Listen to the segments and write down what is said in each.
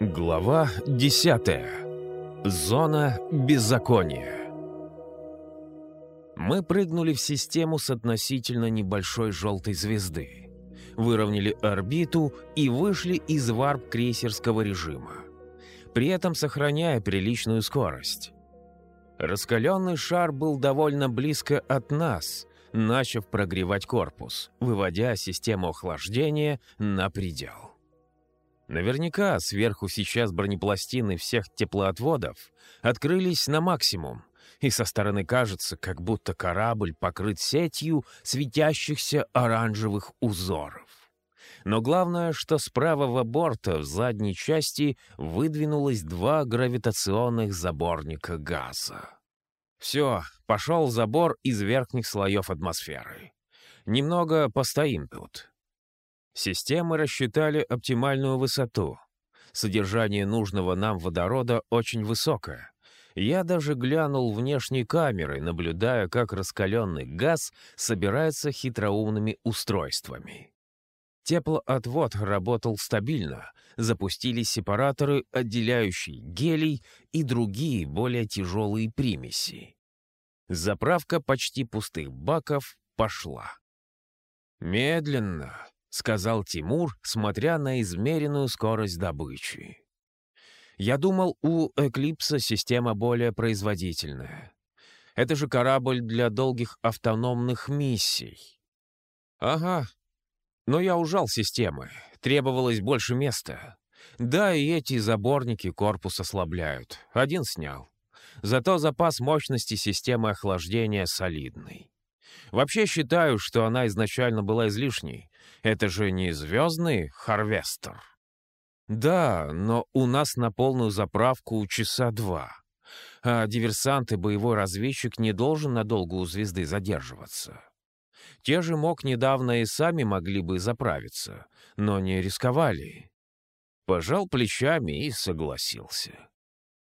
Глава 10. Зона беззакония. Мы прыгнули в систему с относительно небольшой желтой звезды, выровняли орбиту и вышли из варп-крейсерского режима, при этом сохраняя приличную скорость. Раскаленный шар был довольно близко от нас, начав прогревать корпус, выводя систему охлаждения на предел. Наверняка сверху сейчас бронепластины всех теплоотводов открылись на максимум, и со стороны кажется, как будто корабль покрыт сетью светящихся оранжевых узоров. Но главное, что с правого борта в задней части выдвинулось два гравитационных заборника газа. Все, пошел забор из верхних слоев атмосферы. Немного постоим тут. Системы рассчитали оптимальную высоту. Содержание нужного нам водорода очень высокое. Я даже глянул внешней камерой, наблюдая, как раскаленный газ собирается хитроумными устройствами. Теплоотвод работал стабильно, запустились сепараторы, отделяющие гелий и другие более тяжелые примеси. Заправка почти пустых баков пошла. Медленно, — сказал Тимур, смотря на измеренную скорость добычи. «Я думал, у «Эклипса» система более производительная. Это же корабль для долгих автономных миссий». «Ага. Но я ужал системы. Требовалось больше места. Да, и эти заборники корпус ослабляют. Один снял. Зато запас мощности системы охлаждения солидный. Вообще считаю, что она изначально была излишней. Это же не звездный Харвестер. Да, но у нас на полную заправку часа два. А диверсант и боевой разведчик не должен надолго у звезды задерживаться. Те же МОК недавно и сами могли бы заправиться, но не рисковали. Пожал плечами и согласился.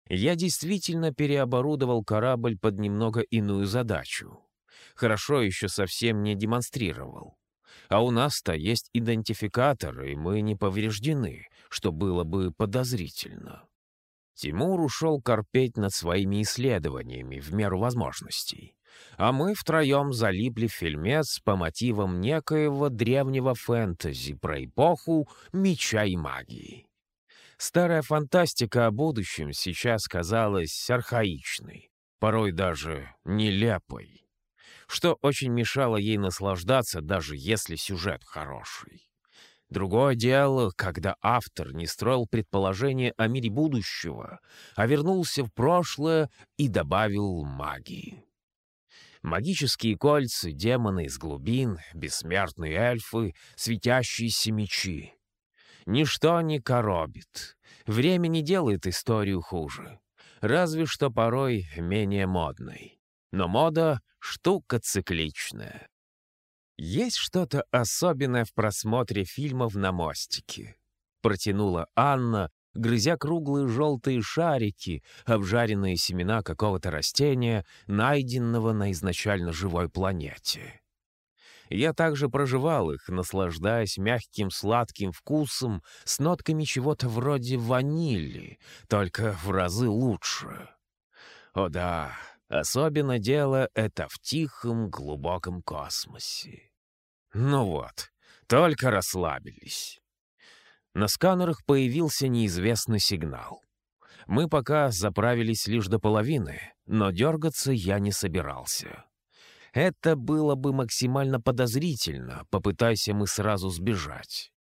Я действительно переоборудовал корабль под немного иную задачу. Хорошо еще совсем не демонстрировал. А у нас-то есть идентификатор, и мы не повреждены, что было бы подозрительно. Тимур ушел корпеть над своими исследованиями в меру возможностей. А мы втроем залипли в фильмец по мотивам некоего древнего фэнтези про эпоху меча и магии. Старая фантастика о будущем сейчас казалась архаичной, порой даже нелепой что очень мешало ей наслаждаться, даже если сюжет хороший. Другое дело, когда автор не строил предположения о мире будущего, а вернулся в прошлое и добавил магии. Магические кольца, демоны из глубин, бессмертные эльфы, светящиеся мечи. Ничто не коробит. Время не делает историю хуже. Разве что порой менее модной. Но мода — штука цикличная. «Есть что-то особенное в просмотре фильмов на мостике», — протянула Анна, грызя круглые желтые шарики, обжаренные семена какого-то растения, найденного на изначально живой планете. Я также проживал их, наслаждаясь мягким сладким вкусом с нотками чего-то вроде ванили, только в разы лучше. О да, Особенно дело это в тихом, глубоком космосе. Ну вот, только расслабились. На сканерах появился неизвестный сигнал. Мы пока заправились лишь до половины, но дергаться я не собирался. Это было бы максимально подозрительно, попытайся мы сразу сбежать.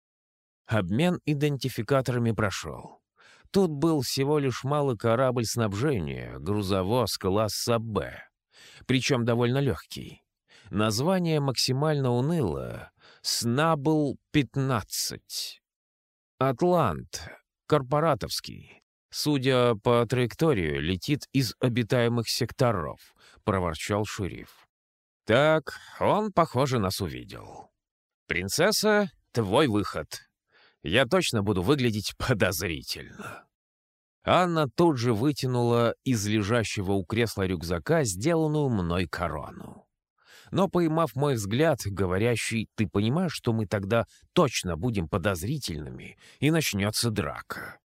Обмен идентификаторами прошел. Тут был всего лишь малый корабль снабжения, грузовоз класса «Б», причем довольно легкий. Название максимально уныло — «Снабл-15». «Атлант», корпоратовский. Судя по траектории, летит из обитаемых секторов, — проворчал шериф. Так, он, похоже, нас увидел. «Принцесса, твой выход. Я точно буду выглядеть подозрительно». Анна тут же вытянула из лежащего у кресла рюкзака сделанную мной корону. Но, поймав мой взгляд, говорящий, «Ты понимаешь, что мы тогда точно будем подозрительными, и начнется драка?»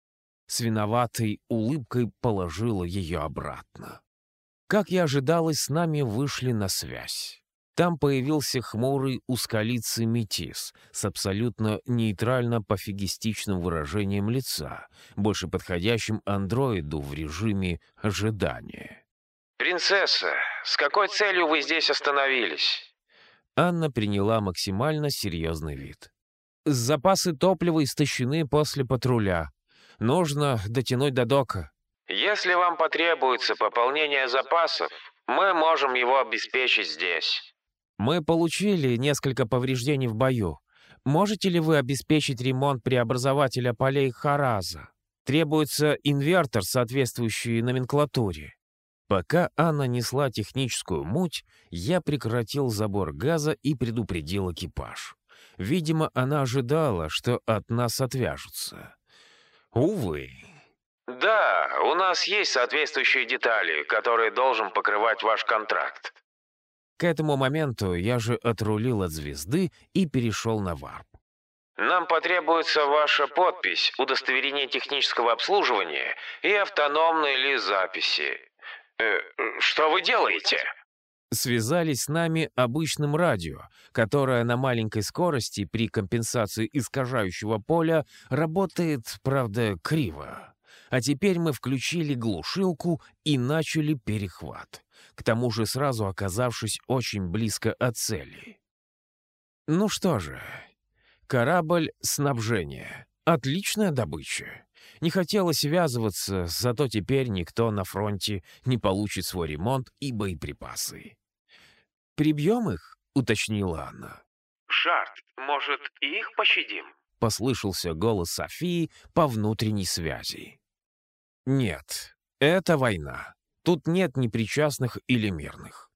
с виноватой улыбкой положила ее обратно. Как и ожидалось, с нами вышли на связь. Там появился хмурый узколицый метис с абсолютно нейтрально-пофигистичным выражением лица, больше подходящим андроиду в режиме ожидания. «Принцесса, с какой целью вы здесь остановились?» Анна приняла максимально серьезный вид. «Запасы топлива истощены после патруля. Нужно дотянуть до дока». «Если вам потребуется пополнение запасов, мы можем его обеспечить здесь». Мы получили несколько повреждений в бою. Можете ли вы обеспечить ремонт преобразователя полей Хараза? Требуется инвертор, соответствующий номенклатуре. Пока Анна несла техническую муть, я прекратил забор газа и предупредил экипаж. Видимо, она ожидала, что от нас отвяжутся. Увы. «Да, у нас есть соответствующие детали, которые должен покрывать ваш контракт. К этому моменту я же отрулил от звезды и перешел на варп. «Нам потребуется ваша подпись, удостоверение технического обслуживания и автономные ли записи. Э, что вы делаете?» Связались с нами обычным радио, которое на маленькой скорости при компенсации искажающего поля работает, правда, криво. А теперь мы включили глушилку и начали перехват к тому же сразу оказавшись очень близко от цели. Ну что же, корабль снабжения. Отличная добыча. Не хотелось связываться, зато теперь никто на фронте не получит свой ремонт и боеприпасы. «Прибьем их?» — уточнила она. «Шарт, может, их пощадим?» — послышался голос Софии по внутренней связи. «Нет, это война. Тут нет ни причастных или мирных.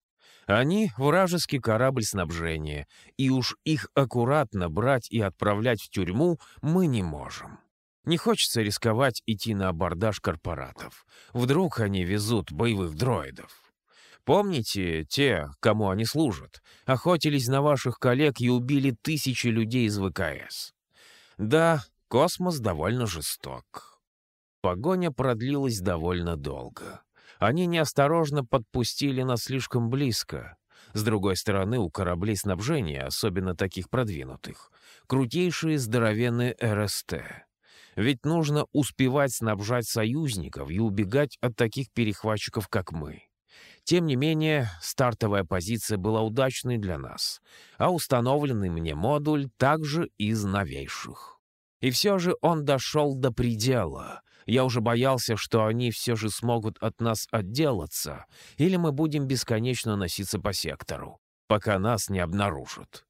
Они — вражеский корабль снабжения, и уж их аккуратно брать и отправлять в тюрьму мы не можем. Не хочется рисковать идти на абордаж корпоратов. Вдруг они везут боевых дроидов. Помните, те, кому они служат, охотились на ваших коллег и убили тысячи людей из ВКС? Да, космос довольно жесток. Погоня продлилась довольно долго. Они неосторожно подпустили нас слишком близко. С другой стороны, у кораблей снабжения, особенно таких продвинутых, крутейшие здоровенные РСТ. Ведь нужно успевать снабжать союзников и убегать от таких перехватчиков, как мы. Тем не менее, стартовая позиция была удачной для нас, а установленный мне модуль также из новейших. И все же он дошел до предела, я уже боялся, что они все же смогут от нас отделаться, или мы будем бесконечно носиться по сектору, пока нас не обнаружат.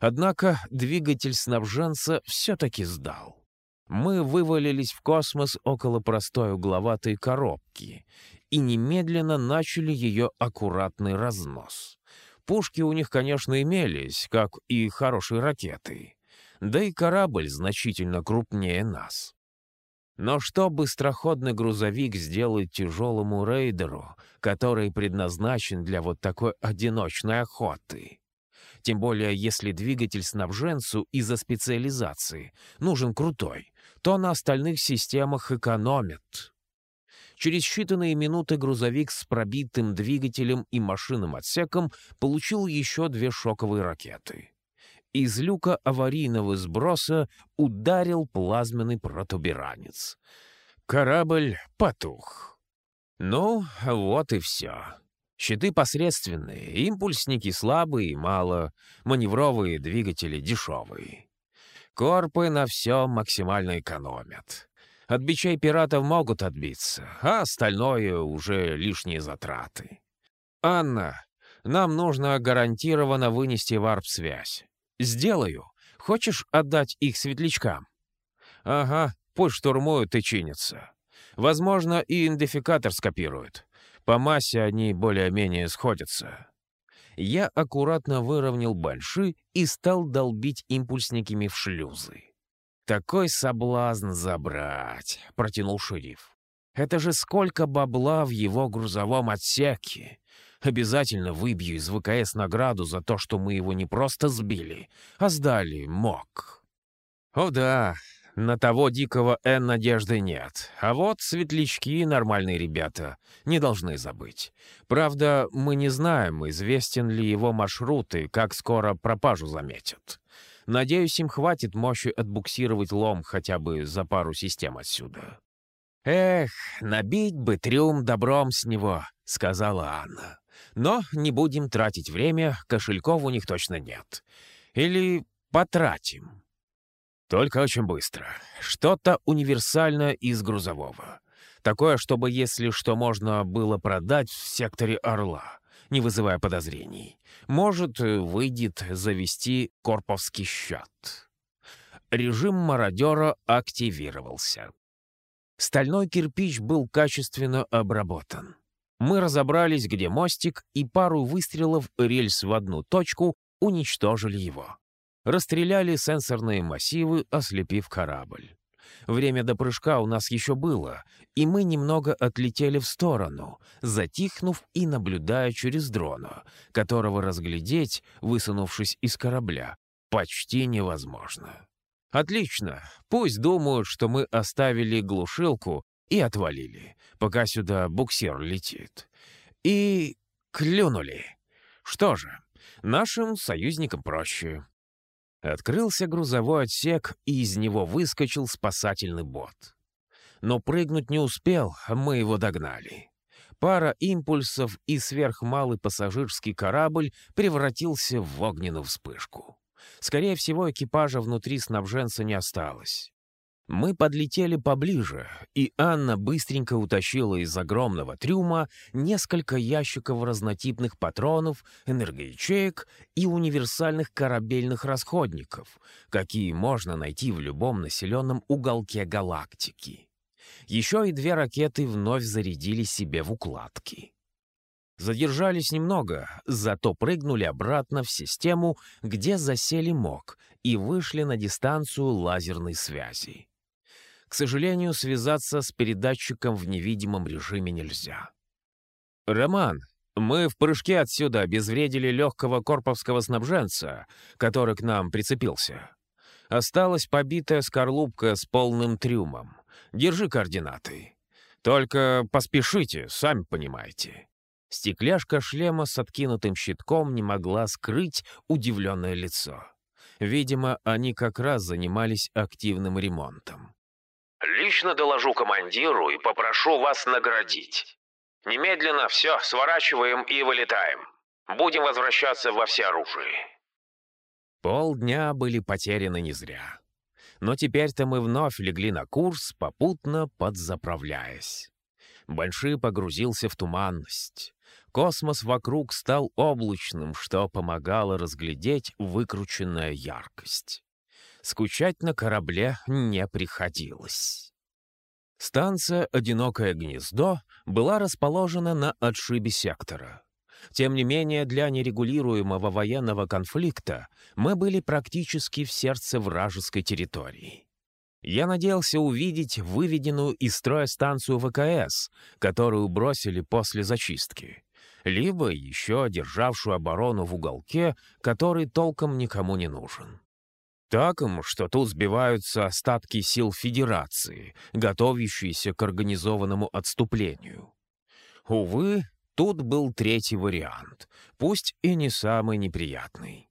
Однако двигатель снабженца все-таки сдал. Мы вывалились в космос около простой угловатой коробки и немедленно начали ее аккуратный разнос. Пушки у них, конечно, имелись, как и хорошие ракеты. Да и корабль значительно крупнее нас. Но что быстроходный грузовик сделает тяжелому рейдеру, который предназначен для вот такой одиночной охоты? Тем более, если двигатель снабженцу из-за специализации нужен крутой, то на остальных системах экономит. Через считанные минуты грузовик с пробитым двигателем и машинным отсеком получил еще две шоковые ракеты из люка аварийного сброса ударил плазменный протуберанец. Корабль потух. Ну, вот и все. Щиты посредственные, импульсники слабые и мало, маневровые двигатели дешевые. Корпы на все максимально экономят. От бичей пиратов могут отбиться, а остальное уже лишние затраты. «Анна, нам нужно гарантированно вынести варп-связь. «Сделаю. Хочешь отдать их светлячкам?» «Ага, пусть штурмуют и чинятся. Возможно, и идентификатор скопируют. По массе они более-менее сходятся». Я аккуратно выровнял большие и стал долбить импульсниками в шлюзы. «Такой соблазн забрать», — протянул шериф. «Это же сколько бабла в его грузовом отсеке! Обязательно выбью из ВКС награду за то, что мы его не просто сбили, а сдали МОК. О да, на того дикого Н надежды нет. А вот светлячки — нормальные ребята, не должны забыть. Правда, мы не знаем, известен ли его маршрут и как скоро пропажу заметят. Надеюсь, им хватит мощи отбуксировать лом хотя бы за пару систем отсюда. «Эх, набить бы трюм добром с него», — сказала Анна. «Но не будем тратить время, кошельков у них точно нет. Или потратим». Только очень быстро. Что-то универсальное из грузового. Такое, чтобы, если что, можно было продать в секторе «Орла», не вызывая подозрений. Может, выйдет завести корповский счет. Режим мародера активировался. Стальной кирпич был качественно обработан. Мы разобрались, где мостик, и пару выстрелов рельс в одну точку уничтожили его. Расстреляли сенсорные массивы, ослепив корабль. Время до прыжка у нас еще было, и мы немного отлетели в сторону, затихнув и наблюдая через дрона, которого разглядеть, высунувшись из корабля, почти невозможно. Отлично, пусть думают, что мы оставили глушилку и отвалили, пока сюда буксир летит. И клюнули. Что же, нашим союзникам проще. Открылся грузовой отсек, и из него выскочил спасательный бот. Но прыгнуть не успел, мы его догнали. Пара импульсов и сверхмалый пассажирский корабль превратился в огненную вспышку. Скорее всего, экипажа внутри снабженца не осталось. Мы подлетели поближе, и Анна быстренько утащила из огромного трюма несколько ящиков разнотипных патронов, энергоячеек и универсальных корабельных расходников, какие можно найти в любом населенном уголке галактики. Еще и две ракеты вновь зарядили себе в укладки. Задержались немного, зато прыгнули обратно в систему, где засели МОК, и вышли на дистанцию лазерной связи. К сожалению, связаться с передатчиком в невидимом режиме нельзя. «Роман, мы в прыжке отсюда обезвредили легкого корповского снабженца, который к нам прицепился. Осталась побитая скорлупка с полным трюмом. Держи координаты. Только поспешите, сами понимаете». Стекляшка шлема с откинутым щитком не могла скрыть удивленное лицо. Видимо, они как раз занимались активным ремонтом. Лично доложу командиру и попрошу вас наградить. Немедленно все, сворачиваем и вылетаем. Будем возвращаться во всеоружие». Полдня были потеряны не зря. Но теперь-то мы вновь легли на курс, попутно подзаправляясь. Большой погрузился в туманность. Космос вокруг стал облачным, что помогало разглядеть выкрученная яркость скучать на корабле не приходилось. Станция «Одинокое гнездо» была расположена на отшибе сектора. Тем не менее, для нерегулируемого военного конфликта мы были практически в сердце вражеской территории. Я надеялся увидеть выведенную из строя станцию ВКС, которую бросили после зачистки, либо еще одержавшую оборону в уголке, который толком никому не нужен. Так им, что тут сбиваются остатки сил Федерации, готовящиеся к организованному отступлению. Увы, тут был третий вариант, пусть и не самый неприятный.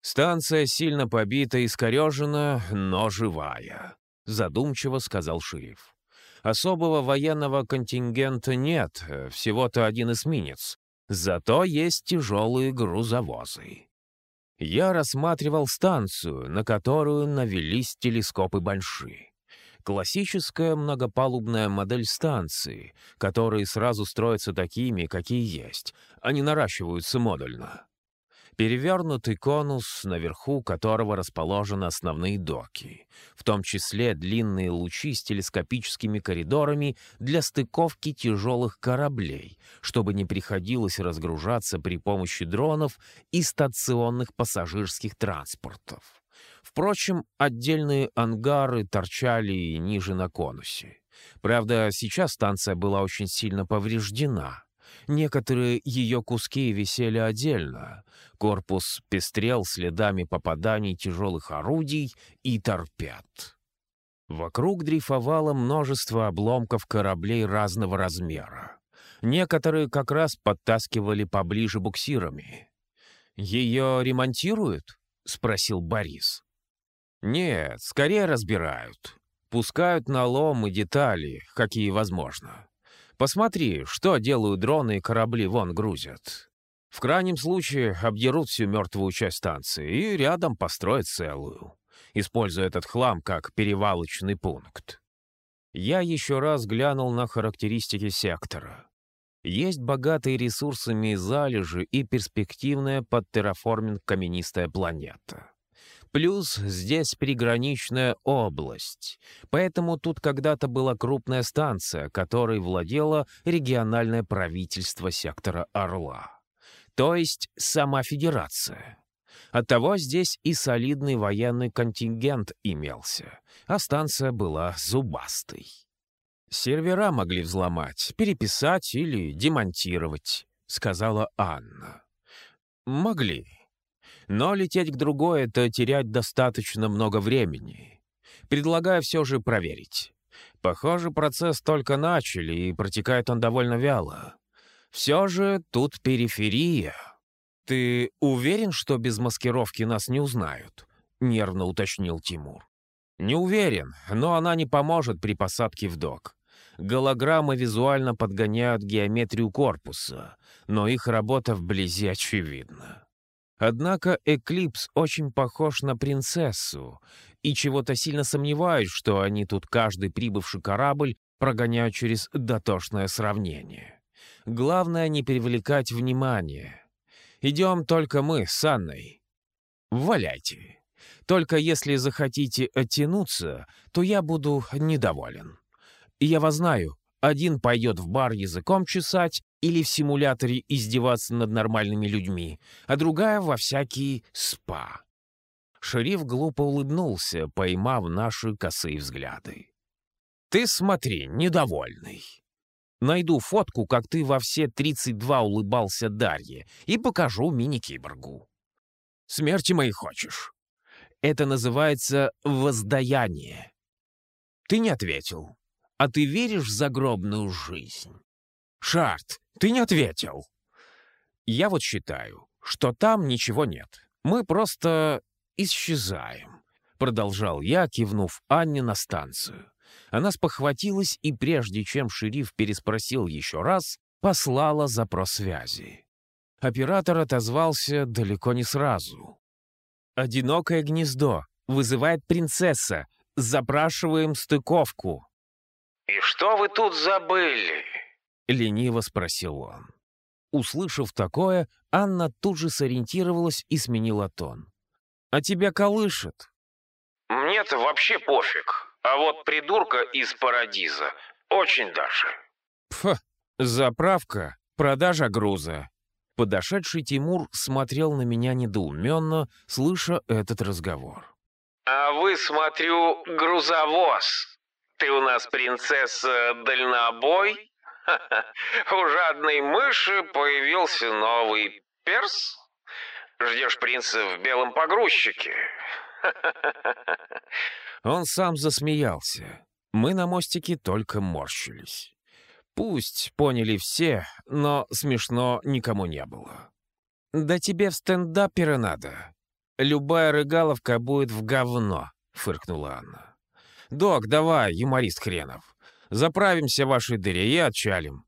«Станция сильно побита и искорежена, но живая», — задумчиво сказал шериф. «Особого военного контингента нет, всего-то один эсминец. Зато есть тяжелые грузовозы я рассматривал станцию, на которую навелись телескопы Банши. Классическая многопалубная модель станции, которые сразу строятся такими, какие есть, а не наращиваются модульно перевернутый конус, наверху которого расположены основные доки, в том числе длинные лучи с телескопическими коридорами для стыковки тяжелых кораблей, чтобы не приходилось разгружаться при помощи дронов и стационных пассажирских транспортов. Впрочем, отдельные ангары торчали ниже на конусе. Правда, сейчас станция была очень сильно повреждена — Некоторые ее куски висели отдельно. Корпус пестрел следами попаданий тяжелых орудий и торпед. Вокруг дрейфовало множество обломков кораблей разного размера. Некоторые как раз подтаскивали поближе буксирами. «Ее ремонтируют?» — спросил Борис. «Нет, скорее разбирают. Пускают на лом и детали, какие возможно. Посмотри, что делают дроны и корабли вон грузят. В крайнем случае обдерут всю мертвую часть станции и рядом построят целую, используя этот хлам как перевалочный пункт. Я еще раз глянул на характеристики сектора. Есть богатые ресурсами залежи и перспективная под терраформинг каменистая планета. Плюс здесь приграничная область, поэтому тут когда-то была крупная станция, которой владело региональное правительство сектора Орла. То есть сама Федерация. Оттого здесь и солидный военный контингент имелся, а станция была зубастой. «Сервера могли взломать, переписать или демонтировать», — сказала Анна. «Могли. Но лететь к другой — это терять достаточно много времени. Предлагаю все же проверить. Похоже, процесс только начали, и протекает он довольно вяло. Все же тут периферия. Ты уверен, что без маскировки нас не узнают?» — нервно уточнил Тимур. «Не уверен, но она не поможет при посадке в док. Голограммы визуально подгоняют геометрию корпуса, но их работа вблизи очевидна. Однако Эклипс очень похож на принцессу, и чего-то сильно сомневаюсь, что они тут каждый прибывший корабль прогоняют через дотошное сравнение. Главное не привлекать внимание. Идем только мы с Анной. Валяйте. Только если захотите оттянуться, то я буду недоволен. Я вас знаю. Один пойдет в бар языком чесать или в симуляторе издеваться над нормальными людьми, а другая во всякие спа. Шериф глупо улыбнулся, поймав наши косые взгляды. «Ты смотри, недовольный. Найду фотку, как ты во все 32 улыбался Дарье, и покажу мини-киборгу. Смерти моей хочешь. Это называется воздаяние. Ты не ответил. А ты веришь в загробную жизнь? Шарт, ты не ответил. Я вот считаю, что там ничего нет. Мы просто исчезаем. Продолжал я, кивнув Анне на станцию. Она спохватилась и, прежде чем шериф переспросил еще раз, послала запрос связи. Оператор отозвался далеко не сразу. «Одинокое гнездо. Вызывает принцесса. Запрашиваем стыковку». «И что вы тут забыли?» — лениво спросил он. Услышав такое, Анна тут же сориентировалась и сменила тон. «А тебя колышет?» «Мне-то вообще пофиг, а вот придурка из Парадиза очень даже». «Пф, заправка, продажа груза». Подошедший Тимур смотрел на меня недоуменно, слыша этот разговор. «А вы, смотрю, грузовоз», ты у нас принцесса дальнобой? У жадной мыши появился новый перс? Ждешь принца в белом погрузчике? Он сам засмеялся. Мы на мостике только морщились. Пусть поняли все, но смешно никому не было. «Да тебе в стендаперы надо. Любая рыгаловка будет в говно», — фыркнула Анна. «Док, давай, юморист хренов. Заправимся в вашей дыре и отчалим».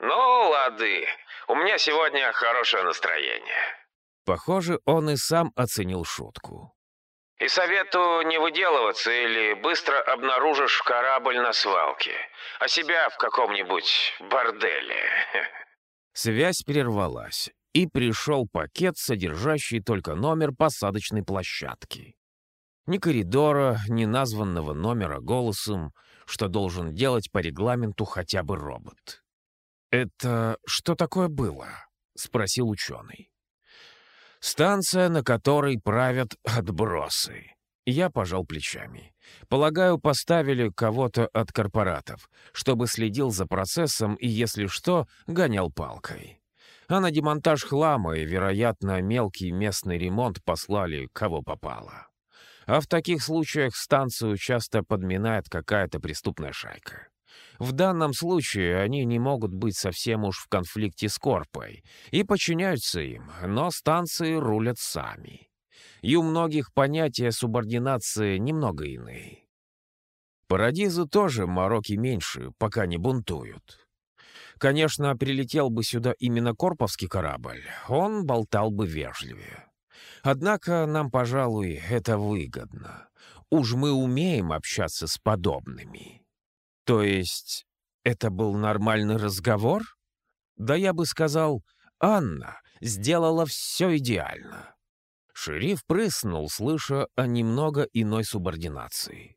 «Ну, лады. У меня сегодня хорошее настроение». Похоже, он и сам оценил шутку. «И советую не выделываться или быстро обнаружишь корабль на свалке, а себя в каком-нибудь борделе». Связь прервалась, и пришел пакет, содержащий только номер посадочной площадки. Ни коридора, ни названного номера голосом, что должен делать по регламенту хотя бы робот. «Это что такое было?» — спросил ученый. «Станция, на которой правят отбросы». Я пожал плечами. Полагаю, поставили кого-то от корпоратов, чтобы следил за процессом и, если что, гонял палкой. А на демонтаж хлама и, вероятно, мелкий местный ремонт послали кого попало. А в таких случаях станцию часто подминает какая-то преступная шайка. В данном случае они не могут быть совсем уж в конфликте с Корпой и подчиняются им, но станции рулят сами. И у многих понятия субординации немного иные. Парадизу тоже мороки меньше, пока не бунтуют. Конечно, прилетел бы сюда именно Корповский корабль, он болтал бы вежливее. Однако нам, пожалуй, это выгодно. Уж мы умеем общаться с подобными. То есть это был нормальный разговор? Да я бы сказал, Анна сделала все идеально. Шериф прыснул, слыша о немного иной субординации.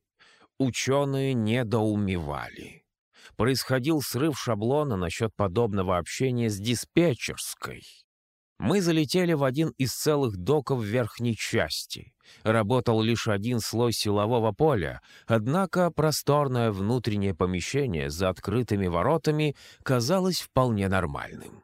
Ученые недоумевали. Происходил срыв шаблона насчет подобного общения с диспетчерской. Мы залетели в один из целых доков верхней части. Работал лишь один слой силового поля, однако просторное внутреннее помещение за открытыми воротами казалось вполне нормальным.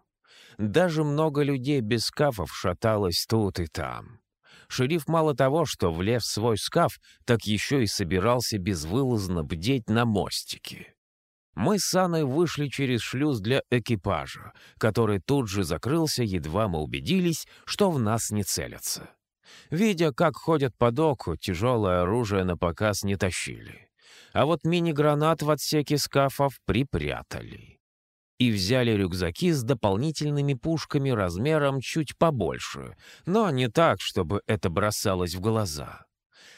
Даже много людей без скафов шаталось тут и там. Шериф мало того, что влез свой скаф, так еще и собирался безвылазно бдеть на мостике. Мы с Анной вышли через шлюз для экипажа, который тут же закрылся, едва мы убедились, что в нас не целятся. Видя, как ходят по доку, тяжелое оружие на показ не тащили. А вот мини-гранат в отсеке скафов припрятали. И взяли рюкзаки с дополнительными пушками размером чуть побольше, но не так, чтобы это бросалось в глаза.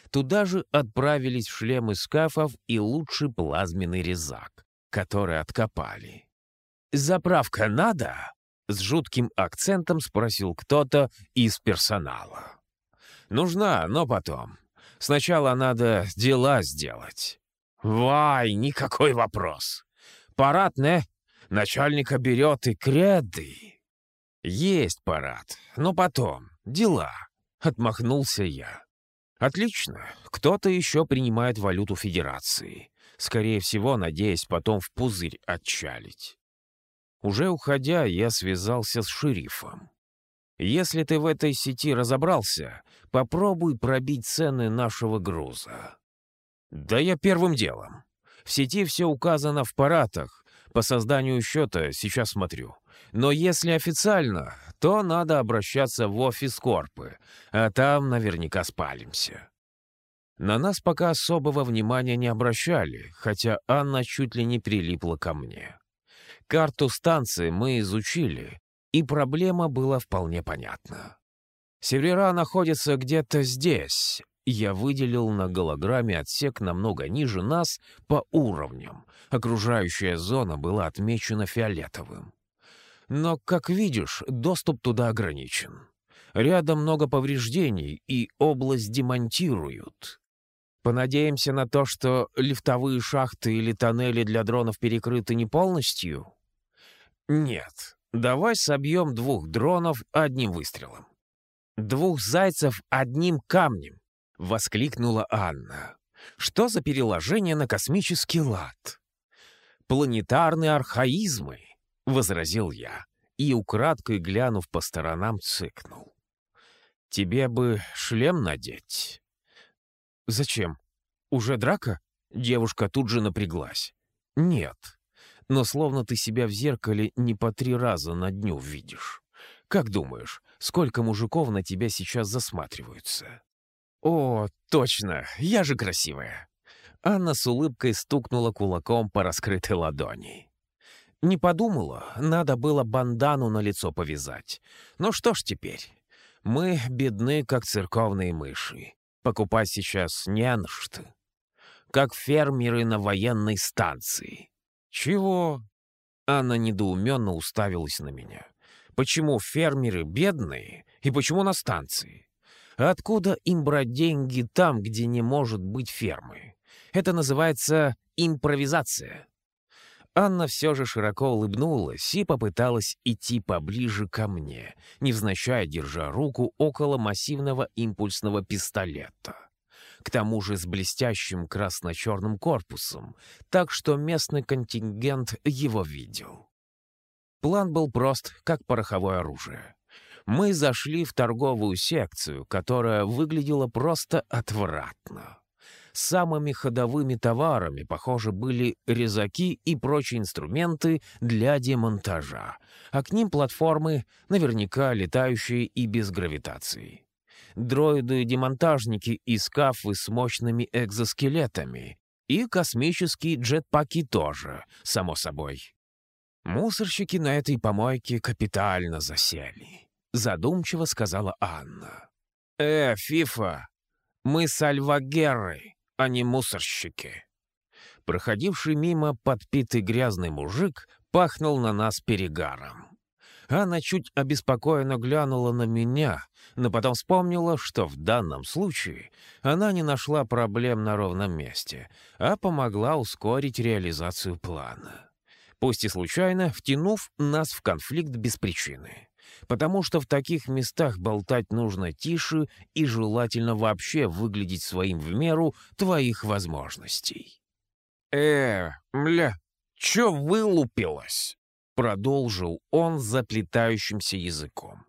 Туда же отправились шлемы скафов и лучший плазменный резак который откопали. «Заправка надо?» — с жутким акцентом спросил кто-то из персонала. «Нужна, но потом. Сначала надо дела сделать». «Вай, никакой вопрос. Парад, не? Начальника берет и креды». «Есть парад, но потом. Дела», — отмахнулся я. «Отлично. Кто-то еще принимает валюту Федерации скорее всего, надеясь потом в пузырь отчалить. Уже уходя, я связался с шерифом. Если ты в этой сети разобрался, попробуй пробить цены нашего груза. Да я первым делом. В сети все указано в паратах. По созданию счета сейчас смотрю. Но если официально, то надо обращаться в офис Корпы, а там наверняка спалимся. На нас пока особого внимания не обращали, хотя Анна чуть ли не прилипла ко мне. Карту станции мы изучили, и проблема была вполне понятна. Севера находится где-то здесь. Я выделил на голограмме отсек намного ниже нас по уровням. Окружающая зона была отмечена фиолетовым. Но, как видишь, доступ туда ограничен. Рядом много повреждений, и область демонтируют. Понадеемся на то, что лифтовые шахты или тоннели для дронов перекрыты не полностью? Нет. Давай собьем двух дронов одним выстрелом. Двух зайцев одним камнем, — воскликнула Анна. Что за переложение на космический лад? Планетарные архаизмы, — возразил я, и, украдкой глянув по сторонам, цыкнул. Тебе бы шлем надеть. «Зачем? Уже драка?» Девушка тут же напряглась. «Нет. Но словно ты себя в зеркале не по три раза на дню видишь. Как думаешь, сколько мужиков на тебя сейчас засматриваются?» «О, точно, я же красивая!» Анна с улыбкой стукнула кулаком по раскрытой ладони. Не подумала, надо было бандану на лицо повязать. Ну что ж теперь? Мы бедны, как церковные мыши. Покупать сейчас не на что. Как фермеры на военной станции. Чего? Анна недоуменно уставилась на меня. Почему фермеры бедные и почему на станции? Откуда им брать деньги там, где не может быть фермы? Это называется импровизация. Анна все же широко улыбнулась и попыталась идти поближе ко мне, невзначай держа руку около массивного импульсного пистолета. К тому же с блестящим красно-черным корпусом, так что местный контингент его видел. План был прост, как пороховое оружие. Мы зашли в торговую секцию, которая выглядела просто отвратно. Самыми ходовыми товарами, похоже, были резаки и прочие инструменты для демонтажа, а к ним платформы, наверняка летающие и без гравитации. Дроиды-демонтажники и скафы с мощными экзоскелетами, и космические джетпаки тоже, само собой. Мусорщики на этой помойке капитально засели. Задумчиво сказала Анна. «Э, Фифа, мы сальвагеры а не мусорщики. Проходивший мимо подпитый грязный мужик пахнул на нас перегаром. Она чуть обеспокоенно глянула на меня, но потом вспомнила, что в данном случае она не нашла проблем на ровном месте, а помогла ускорить реализацию плана. Пусть и случайно, втянув нас в конфликт без причины потому что в таких местах болтать нужно тише и желательно вообще выглядеть своим в меру твоих возможностей. «Э, мля, чё вылупилось?» — продолжил он заплетающимся языком.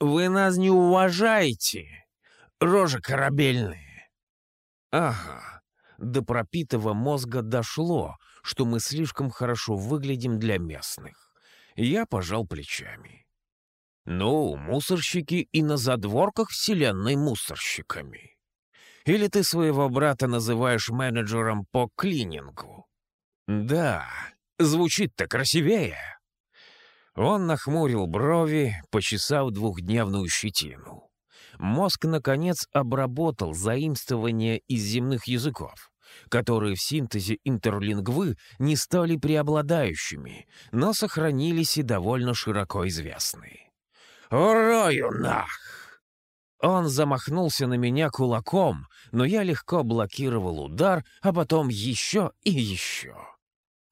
«Вы нас не уважаете, рожи корабельные!» «Ага, до пропитого мозга дошло, что мы слишком хорошо выглядим для местных. Я пожал плечами. Ну, мусорщики и на задворках вселенной мусорщиками. Или ты своего брата называешь менеджером по клинингу? Да, звучит-то красивее. Он нахмурил брови, почесав двухдневную щетину. Мозг, наконец, обработал заимствования из земных языков, которые в синтезе интерлингвы не стали преобладающими, но сохранились и довольно широко известны. «Урою нах!» Он замахнулся на меня кулаком, но я легко блокировал удар, а потом еще и еще.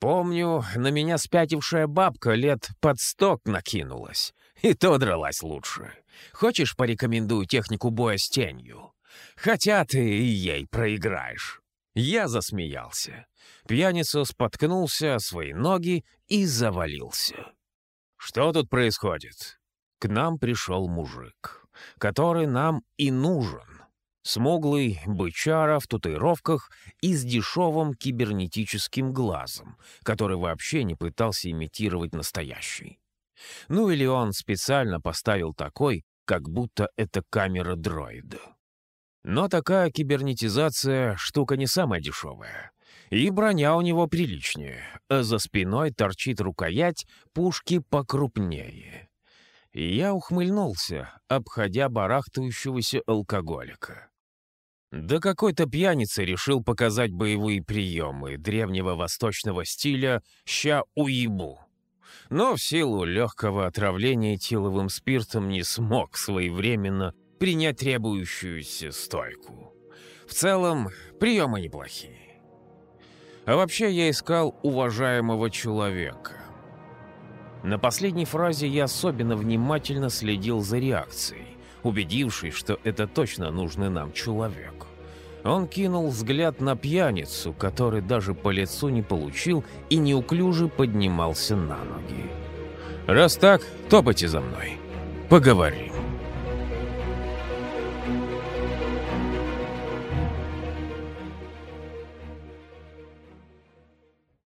Помню, на меня спятившая бабка лет под сток накинулась, и то дралась лучше. Хочешь, порекомендую технику боя с тенью? Хотя ты и ей проиграешь. Я засмеялся. Пьяница споткнулся о свои ноги и завалился. «Что тут происходит?» К нам пришел мужик, который нам и нужен. Смуглый, бычара в татуировках и с дешевым кибернетическим глазом, который вообще не пытался имитировать настоящий. Ну или он специально поставил такой, как будто это камера дроида. Но такая кибернетизация — штука не самая дешевая. И броня у него приличнее, а за спиной торчит рукоять пушки покрупнее. Я ухмыльнулся, обходя барахтающегося алкоголика. Да какой-то пьяница решил показать боевые приемы древнего восточного стиля «ща уебу». Но в силу легкого отравления тиловым спиртом не смог своевременно принять требующуюся стойку. В целом, приемы неплохие. А вообще я искал уважаемого человека. На последней фразе я особенно внимательно следил за реакцией, убедившись, что это точно нужный нам человек. Он кинул взгляд на пьяницу, который даже по лицу не получил и неуклюже поднимался на ноги. «Раз так, топайте за мной. Поговорим».